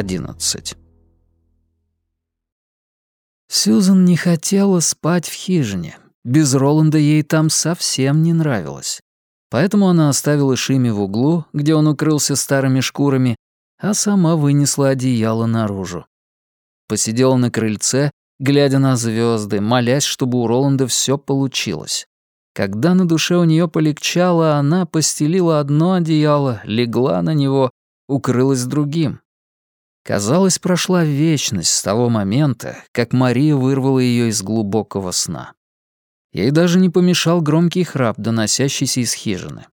11. Сьюзан не хотела спать в хижине. Без Роланда ей там совсем не нравилось. Поэтому она оставила Шими в углу, где он укрылся старыми шкурами, а сама вынесла одеяло наружу. Посидела на крыльце, глядя на звезды, молясь, чтобы у Роланда все получилось. Когда на душе у нее полегчало, она постелила одно одеяло, легла на него, укрылась другим. Казалось, прошла вечность с того момента, как Мария вырвала ее из глубокого сна. Ей даже не помешал громкий храп, доносящийся из хижины.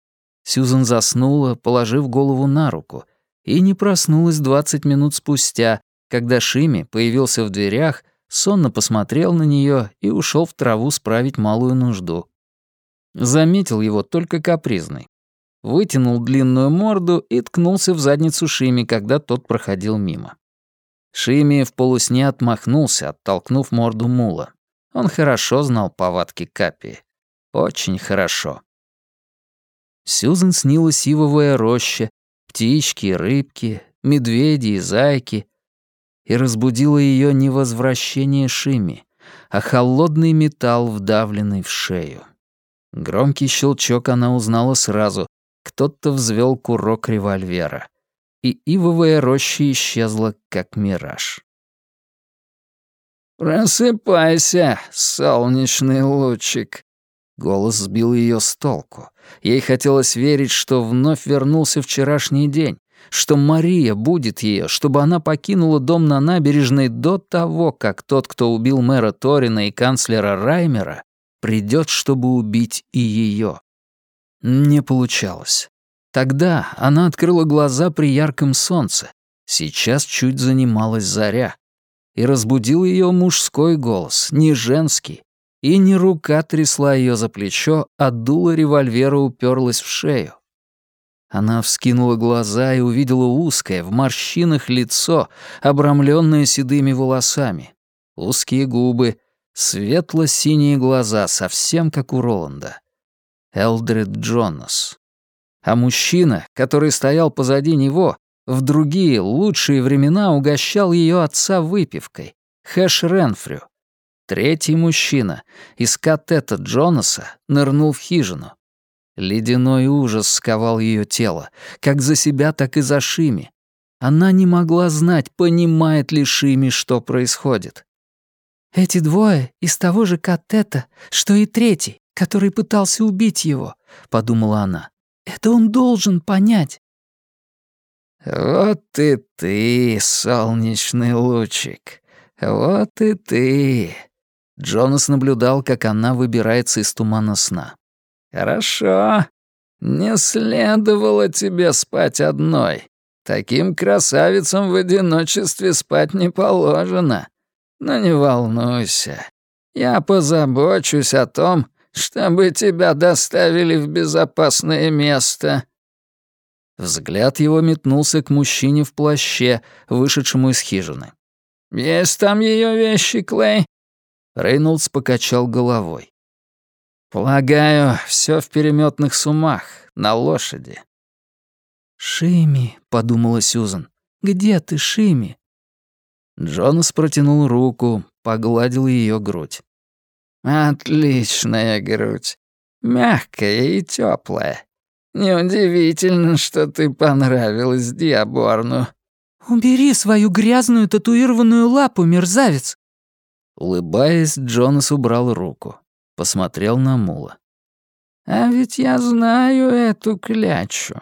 Сьюзан заснула, положив голову на руку, и не проснулась двадцать минут спустя, когда Шими появился в дверях, сонно посмотрел на нее и ушел в траву справить малую нужду. Заметил его только капризный. Вытянул длинную морду и ткнулся в задницу Шими, когда тот проходил мимо. Шими в полусне отмахнулся, оттолкнув морду мула. Он хорошо знал повадки Капи. Очень хорошо. Сьюзен снилась ивовая роща, птички, рыбки, медведи и зайки. И разбудило ее не возвращение Шими, а холодный металл, вдавленный в шею. Громкий щелчок она узнала сразу. Кто-то взвел курок револьвера. И ивовая роща исчезла, как мираж. «Просыпайся, солнечный лучик!» Голос сбил ее с толку. Ей хотелось верить, что вновь вернулся вчерашний день, что Мария будет ее, чтобы она покинула дом на набережной до того, как тот, кто убил мэра Торина и канцлера Раймера, придет, чтобы убить и ее. Не получалось. Тогда она открыла глаза при ярком солнце. Сейчас чуть занималась заря. И разбудил ее мужской голос, не женский. И не рука трясла ее за плечо, а дуло револьвера уперлась в шею. Она вскинула глаза и увидела узкое, в морщинах лицо, обрамленное седыми волосами. Узкие губы, Светло-синие глаза, совсем как у Роланда. Элдрид Джонас. А мужчина, который стоял позади него, в другие, лучшие времена угощал ее отца выпивкой. Хэш Ренфрю. Третий мужчина, из катета Джонаса, нырнул в хижину. Ледяной ужас сковал ее тело, как за себя, так и за Шими. Она не могла знать, понимает ли Шими, что происходит. «Эти двое из того же Катета, что и третий, который пытался убить его», — подумала она. «Это он должен понять». «Вот и ты, солнечный лучик, вот и ты». Джонас наблюдал, как она выбирается из тумана сна. «Хорошо. Не следовало тебе спать одной. Таким красавицам в одиночестве спать не положено. Но не волнуйся. Я позабочусь о том, чтобы тебя доставили в безопасное место». Взгляд его метнулся к мужчине в плаще, вышедшему из хижины. «Есть там ее вещи, Клей?» Рейнольдс покачал головой. «Полагаю, все в переметных сумах, на лошади». «Шими», — подумала Сьюзан, — «где ты, Шими?» Джонас протянул руку, погладил ее грудь. «Отличная грудь. Мягкая и теплая. Неудивительно, что ты понравилась Диаборну». «Убери свою грязную татуированную лапу, мерзавец!» Улыбаясь, Джонас убрал руку. Посмотрел на Мула. «А ведь я знаю эту клячу.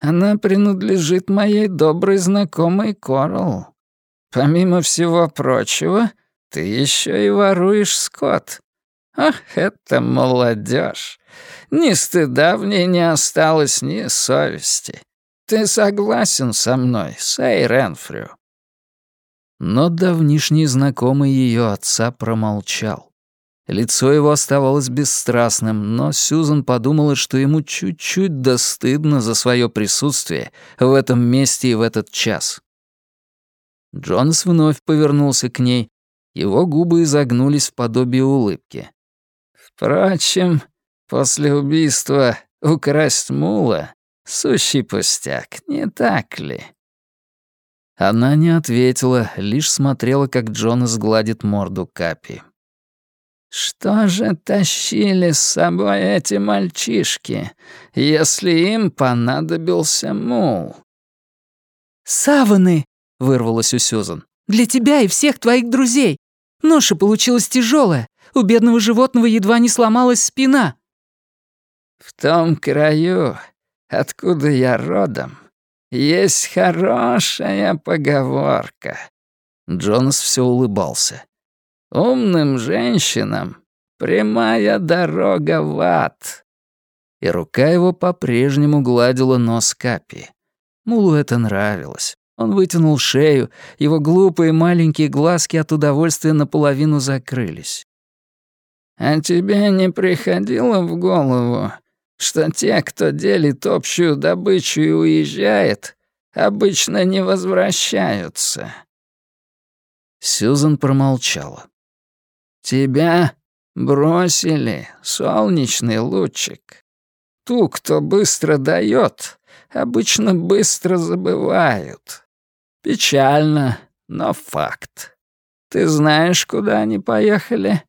Она принадлежит моей доброй знакомой Коралл. Помимо всего прочего, ты еще и воруешь скот. Ах, это молодежь. Ни стыда в ней не осталось, ни совести. Ты согласен со мной, Сэй Ренфрю?» Но давнишний знакомый ее отца промолчал. Лицо его оставалось бесстрастным, но Сьюзан подумала, что ему чуть-чуть достыдно за свое присутствие в этом месте и в этот час. Джонас вновь повернулся к ней. Его губы изогнулись в подобие улыбки. «Впрочем, после убийства украсть мула — сущий пустяк, не так ли?» Она не ответила, лишь смотрела, как Джонас гладит морду Капи. «Что же тащили с собой эти мальчишки, если им понадобился мул?» «Саваны!» — вырвалось у Сюзан. «Для тебя и всех твоих друзей! Ноша получилась тяжелая. У бедного животного едва не сломалась спина». «В том краю, откуда я родом, есть хорошая поговорка». Джонас все улыбался. Умным женщинам прямая дорога в ад. И рука его по-прежнему гладила нос Капи. Мулу это нравилось. Он вытянул шею, его глупые маленькие глазки от удовольствия наполовину закрылись. «А тебе не приходило в голову, что те, кто делит общую добычу и уезжает, обычно не возвращаются?» Сьюзан промолчала. Тебя бросили, солнечный лучик. Ту, кто быстро дает, обычно быстро забывают. Печально, но факт. Ты знаешь, куда они поехали?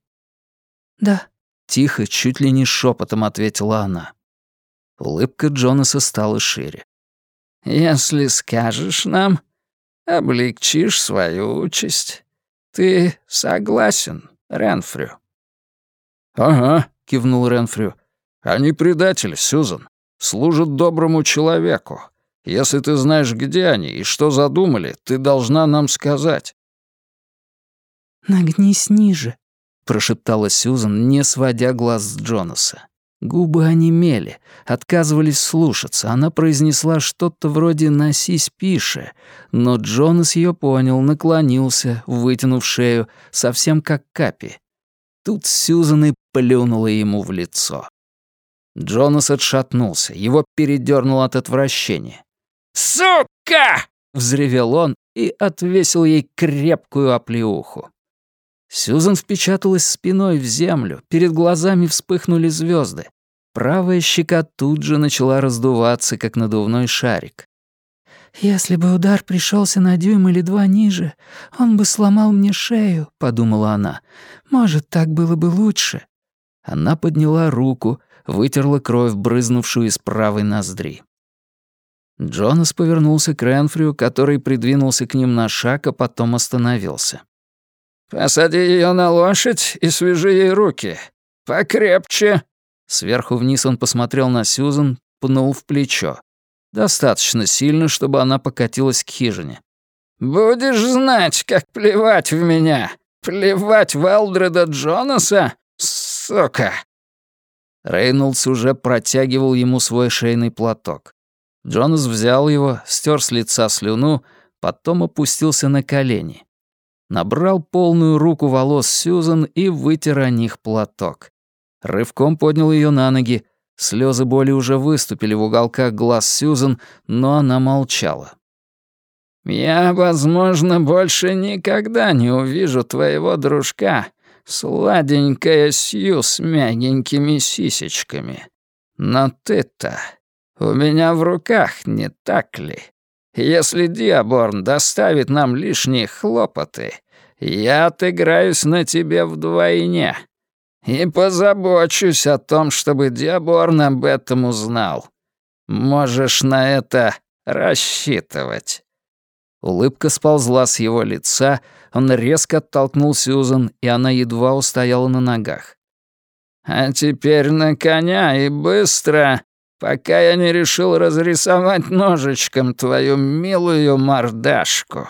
Да. Тихо, чуть ли не шепотом ответила она. Улыбка Джонаса стала шире. «Если скажешь нам, облегчишь свою участь. Ты согласен?» Ренфрю». «Ага», — кивнул Ренфрю. «Они предатели, Сюзан. Служат доброму человеку. Если ты знаешь, где они и что задумали, ты должна нам сказать». «Нагнись ниже», — прошептала Сюзан, не сводя глаз с Джонаса. Губы онемели, отказывались слушаться. Она произнесла что-то вроде «носись, пише», но Джонас ее понял, наклонился, вытянув шею, совсем как Капи. Тут Сьюзан и плюнула ему в лицо. Джонас отшатнулся, его передернуло от отвращения. «Сука!» — взревел он и отвесил ей крепкую оплеуху. Сьюзан впечаталась спиной в землю, перед глазами вспыхнули звезды. Правая щека тут же начала раздуваться, как надувной шарик. «Если бы удар пришелся на дюйм или два ниже, он бы сломал мне шею», — подумала она. «Может, так было бы лучше». Она подняла руку, вытерла кровь, брызнувшую из правой ноздри. Джонас повернулся к Ренфрю, который придвинулся к ним на шаг, а потом остановился. «Посади ее на лошадь и свяжи ей руки. Покрепче!» Сверху вниз он посмотрел на Сьюзан, пнул в плечо. Достаточно сильно, чтобы она покатилась к хижине. «Будешь знать, как плевать в меня! Плевать в Элдреда Джонаса? Сука!» Рейнольдс уже протягивал ему свой шейный платок. Джонас взял его, стер с лица слюну, потом опустился на колени. Набрал полную руку волос Сьюзан и вытер о них платок. Рывком поднял ее на ноги. Слезы боли уже выступили в уголках глаз Сьюзан, но она молчала. «Я, возможно, больше никогда не увижу твоего дружка, сладенькая Сью с мягенькими сисечками. Но ты-то у меня в руках, не так ли? Если Диаборн доставит нам лишние хлопоты, я отыграюсь на тебе вдвойне. И позабочусь о том, чтобы Диаборн об этом узнал. Можешь на это рассчитывать». Улыбка сползла с его лица, он резко оттолкнул Сьюзан, и она едва устояла на ногах. «А теперь на коня и быстро, пока я не решил разрисовать ножичком твою милую мордашку».